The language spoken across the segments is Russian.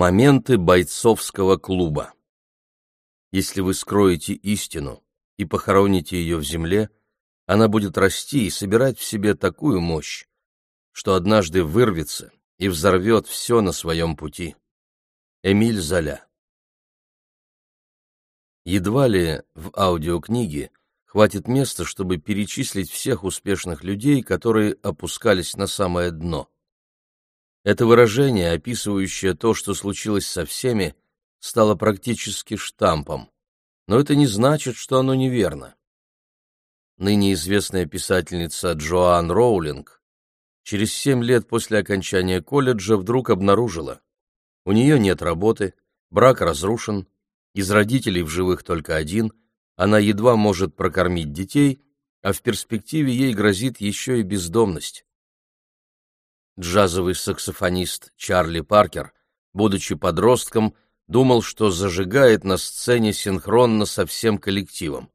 Моменты бойцовского клуба. Если вы скроете истину и похороните ее в земле, она будет расти и собирать в себе такую мощь, что однажды вырвется и взорвет все на своем пути. Эмиль Золя Едва ли в аудиокниге хватит места, чтобы перечислить всех успешных людей, которые опускались на самое дно. Это выражение, описывающее то, что случилось со всеми, стало практически штампом, но это не значит, что оно неверно. Ныне известная писательница Джоан Роулинг через семь лет после окончания колледжа вдруг обнаружила, у нее нет работы, брак разрушен, из родителей в живых только один, она едва может прокормить детей, а в перспективе ей грозит еще и бездомность джазовый саксофонист Чарли Паркер, будучи подростком, думал, что зажигает на сцене синхронно со всем коллективом.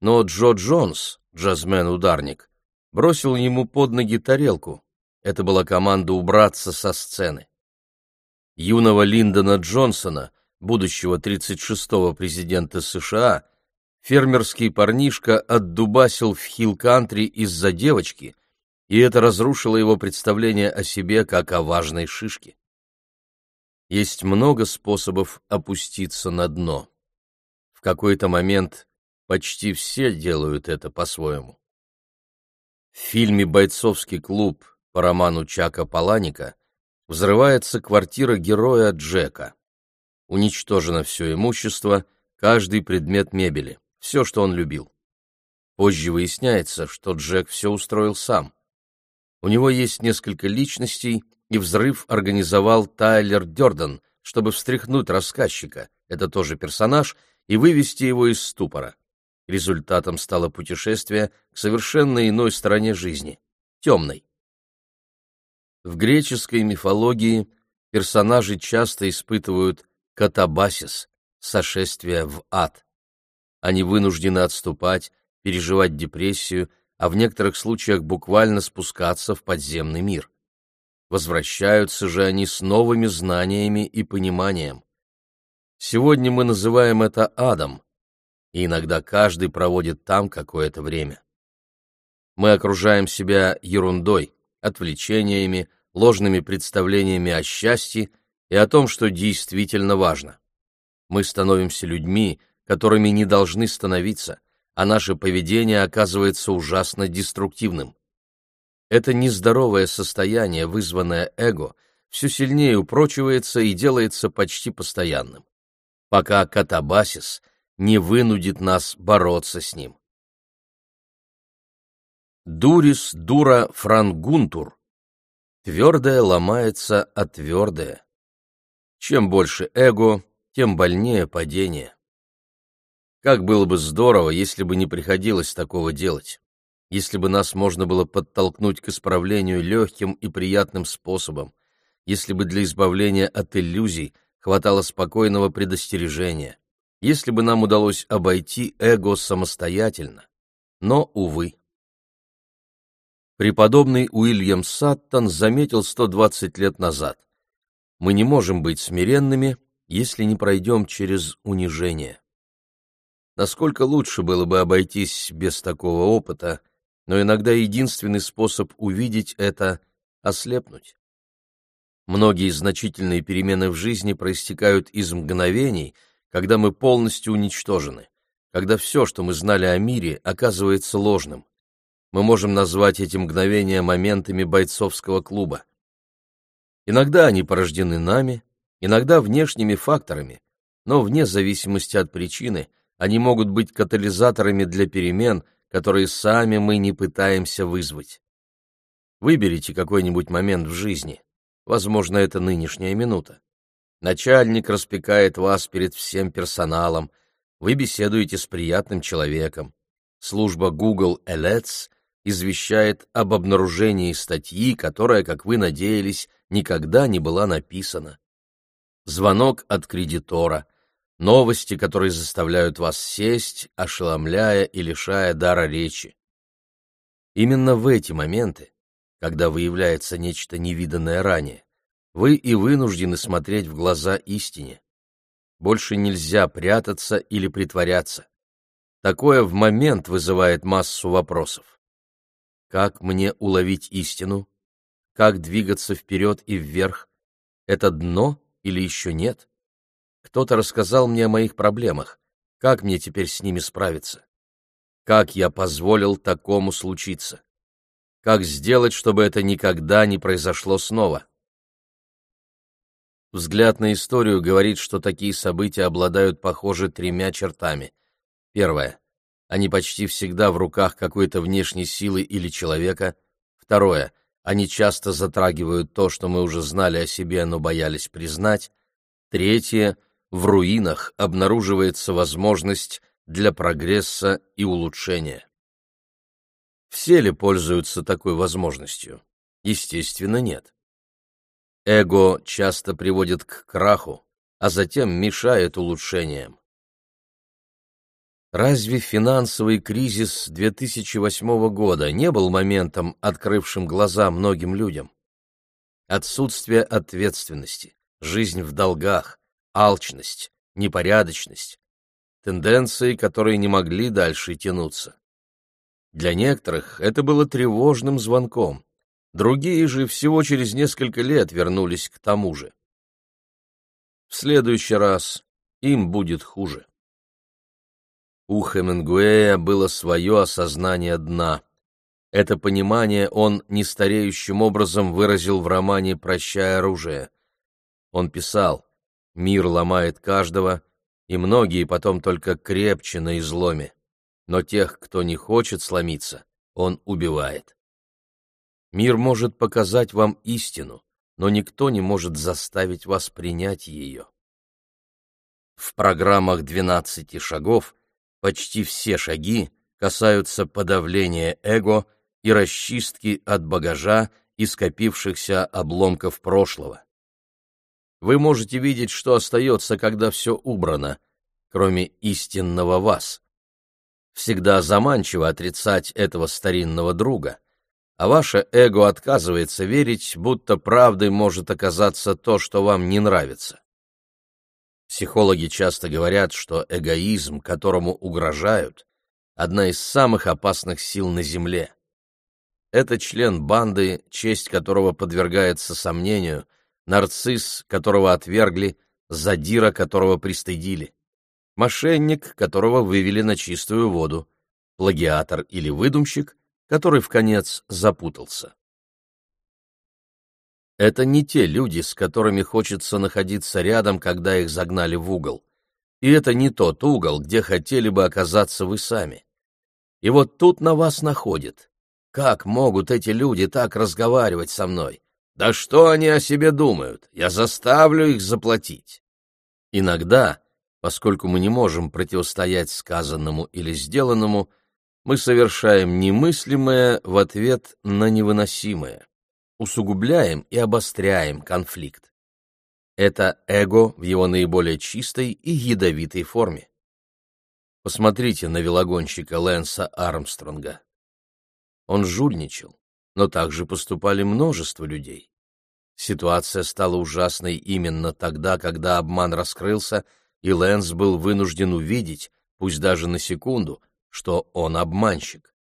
Но Джо Джонс, джазмен-ударник, бросил ему под ноги тарелку. Это была команда убраться со сцены. Юного Линдона Джонсона, будущего 36-го президента США, фермерский парнишка отдубасил в хилл-кантри из-за девочки, и это разрушило его представление о себе как о важной шишке. Есть много способов опуститься на дно. В какой-то момент почти все делают это по-своему. В фильме «Бойцовский клуб» по роману Чака Паланика взрывается квартира героя Джека. Уничтожено все имущество, каждый предмет мебели, все, что он любил. Позже выясняется, что Джек все устроил сам. У него есть несколько личностей, и взрыв организовал Тайлер Дёрден, чтобы встряхнуть рассказчика, это тоже персонаж, и вывести его из ступора. Результатом стало путешествие к совершенно иной стороне жизни, темной. В греческой мифологии персонажи часто испытывают катабасис, сошествие в ад. Они вынуждены отступать, переживать депрессию, а в некоторых случаях буквально спускаться в подземный мир. Возвращаются же они с новыми знаниями и пониманием. Сегодня мы называем это адом, и иногда каждый проводит там какое-то время. Мы окружаем себя ерундой, отвлечениями, ложными представлениями о счастье и о том, что действительно важно. Мы становимся людьми, которыми не должны становиться – а наше поведение оказывается ужасно деструктивным. Это нездоровое состояние, вызванное эго, все сильнее упрочивается и делается почти постоянным, пока катабасис не вынудит нас бороться с ним. Дурис дура франгунтур. Твердое ломается от твердое. Чем больше эго, тем больнее падение. Как было бы здорово, если бы не приходилось такого делать, если бы нас можно было подтолкнуть к исправлению легким и приятным способом, если бы для избавления от иллюзий хватало спокойного предостережения, если бы нам удалось обойти эго самостоятельно. Но, увы. Преподобный Уильям Саттон заметил 120 лет назад. Мы не можем быть смиренными, если не пройдем через унижение насколько лучше было бы обойтись без такого опыта, но иногда единственный способ увидеть это — ослепнуть. Многие значительные перемены в жизни проистекают из мгновений, когда мы полностью уничтожены, когда все, что мы знали о мире, оказывается ложным. Мы можем назвать эти мгновения моментами бойцовского клуба. Иногда они порождены нами, иногда внешними факторами, но вне зависимости от причины — они могут быть катализаторами для перемен, которые сами мы не пытаемся вызвать. Выберите какой-нибудь момент в жизни. Возможно, это нынешняя минута. Начальник распекает вас перед всем персоналом. Вы беседуете с приятным человеком. Служба Google Alerts извещает об обнаружении статьи, которая, как вы надеялись, никогда не была написана. Звонок от кредитора новости, которые заставляют вас сесть, ошеломляя и лишая дара речи. Именно в эти моменты, когда выявляется нечто невиданное ранее, вы и вынуждены смотреть в глаза истине. Больше нельзя прятаться или притворяться. Такое в момент вызывает массу вопросов. Как мне уловить истину? Как двигаться вперед и вверх? Это дно или еще нет? Кто-то рассказал мне о моих проблемах. Как мне теперь с ними справиться? Как я позволил такому случиться? Как сделать, чтобы это никогда не произошло снова? Взгляд на историю говорит, что такие события обладают, похоже, тремя чертами. Первое. Они почти всегда в руках какой-то внешней силы или человека. Второе. Они часто затрагивают то, что мы уже знали о себе, но боялись признать. Третье. В руинах обнаруживается возможность для прогресса и улучшения. Все ли пользуются такой возможностью? Естественно, нет. Эго часто приводит к краху, а затем мешает улучшениям. Разве финансовый кризис 2008 года не был моментом, открывшим глаза многим людям? Отсутствие ответственности, жизнь в долгах, алчность, непорядочность, тенденции, которые не могли дальше тянуться. Для некоторых это было тревожным звонком, другие же всего через несколько лет вернулись к тому же. В следующий раз им будет хуже. У Хемингуэя было свое осознание дна. Это понимание он нестареющим образом выразил в романе «Прощай оружие». Он писал «Мир ломает каждого, и многие потом только крепче на изломе. Но тех, кто не хочет сломиться, он убивает. Мир может показать вам истину, но никто не может заставить вас принять ее. В программах «12 шагов» почти все шаги касаются подавления эго и расчистки от багажа и скопившихся обломков прошлого. Вы можете видеть, что остается, когда все убрано, кроме истинного вас. Всегда заманчиво отрицать этого старинного друга, а ваше эго отказывается верить, будто правдой может оказаться то, что вам не нравится. Психологи часто говорят, что эгоизм, которому угрожают, одна из самых опасных сил на Земле. Это член банды, честь которого подвергается сомнению – нарцисс, которого отвергли, задира, которого пристыдили, мошенник, которого вывели на чистую воду, плагиатор или выдумщик, который в конец запутался. Это не те люди, с которыми хочется находиться рядом, когда их загнали в угол. И это не тот угол, где хотели бы оказаться вы сами. И вот тут на вас находит. Как могут эти люди так разговаривать со мной? Да что они о себе думают? Я заставлю их заплатить. Иногда, поскольку мы не можем противостоять сказанному или сделанному, мы совершаем немыслимое в ответ на невыносимое, усугубляем и обостряем конфликт. Это эго в его наиболее чистой и ядовитой форме. Посмотрите на велогонщика Лэнса Армстронга. Он жульничал, но также поступали множество людей. Ситуация стала ужасной именно тогда, когда обман раскрылся, и Лэнс был вынужден увидеть, пусть даже на секунду, что он обманщик.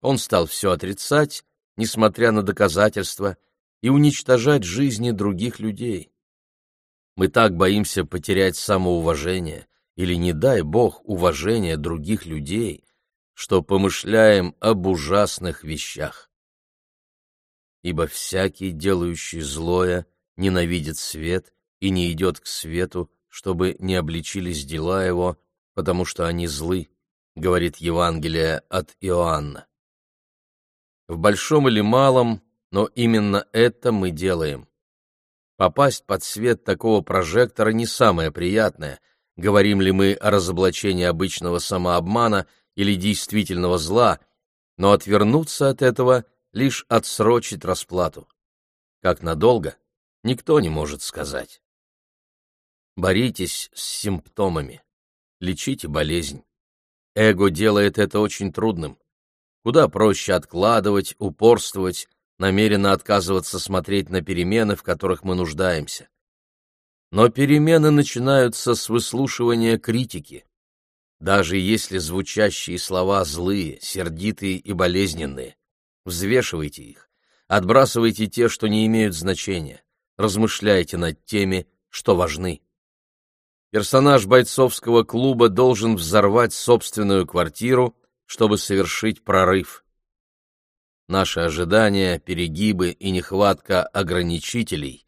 Он стал все отрицать, несмотря на доказательства, и уничтожать жизни других людей. Мы так боимся потерять самоуважение или, не дай бог, уважение других людей, что помышляем об ужасных вещах ибо всякий, делающий злое, ненавидит свет и не идет к свету, чтобы не обличились дела его, потому что они злы, говорит Евангелие от Иоанна. В большом или малом, но именно это мы делаем. Попасть под свет такого прожектора не самое приятное, говорим ли мы о разоблачении обычного самообмана или действительного зла, но отвернуться от этого – лишь отсрочить расплату. Как надолго, никто не может сказать. Боритесь с симптомами, лечите болезнь. Эго делает это очень трудным. Куда проще откладывать, упорствовать, намеренно отказываться смотреть на перемены, в которых мы нуждаемся. Но перемены начинаются с выслушивания критики. Даже если звучащие слова злые, сердитые и болезненные, взвешивайте их, отбрасывайте те, что не имеют значения, размышляйте над теми, что важны. Персонаж бойцовского клуба должен взорвать собственную квартиру, чтобы совершить прорыв. Наши ожидания, перегибы и нехватка ограничителей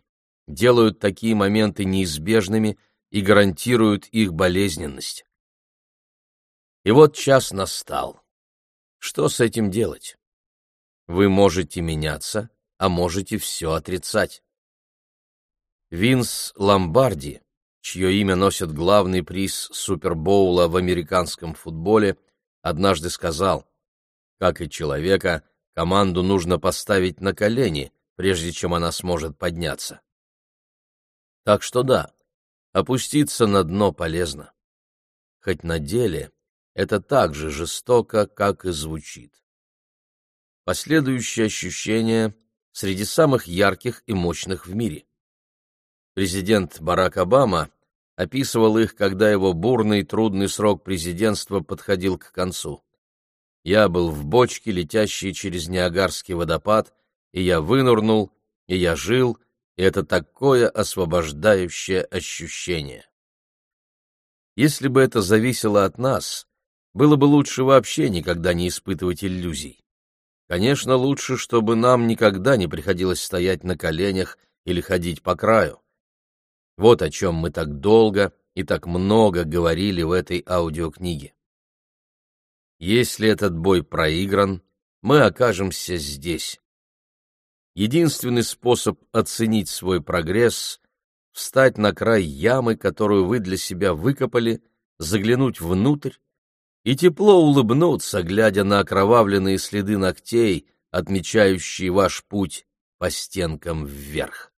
делают такие моменты неизбежными и гарантируют их болезненность. И вот час настал. Что с этим делать? Вы можете меняться, а можете все отрицать. Винс Ломбарди, чье имя носит главный приз Супербоула в американском футболе, однажды сказал, как и человека, команду нужно поставить на колени, прежде чем она сможет подняться. Так что да, опуститься на дно полезно. Хоть на деле это так же жестоко, как и звучит. Последующие ощущения среди самых ярких и мощных в мире. Президент Барак Обама описывал их, когда его бурный трудный срок президентства подходил к концу. Я был в бочке, летящей через Ниагарский водопад, и я вынырнул, и я жил, и это такое освобождающее ощущение. Если бы это зависело от нас, было бы лучше вообще никогда не испытывать иллюзий. Конечно, лучше, чтобы нам никогда не приходилось стоять на коленях или ходить по краю. Вот о чем мы так долго и так много говорили в этой аудиокниге. Если этот бой проигран, мы окажемся здесь, Единственный способ оценить свой прогресс — встать на край ямы, которую вы для себя выкопали, заглянуть внутрь и тепло улыбнуться, глядя на окровавленные следы ногтей, отмечающие ваш путь по стенкам вверх.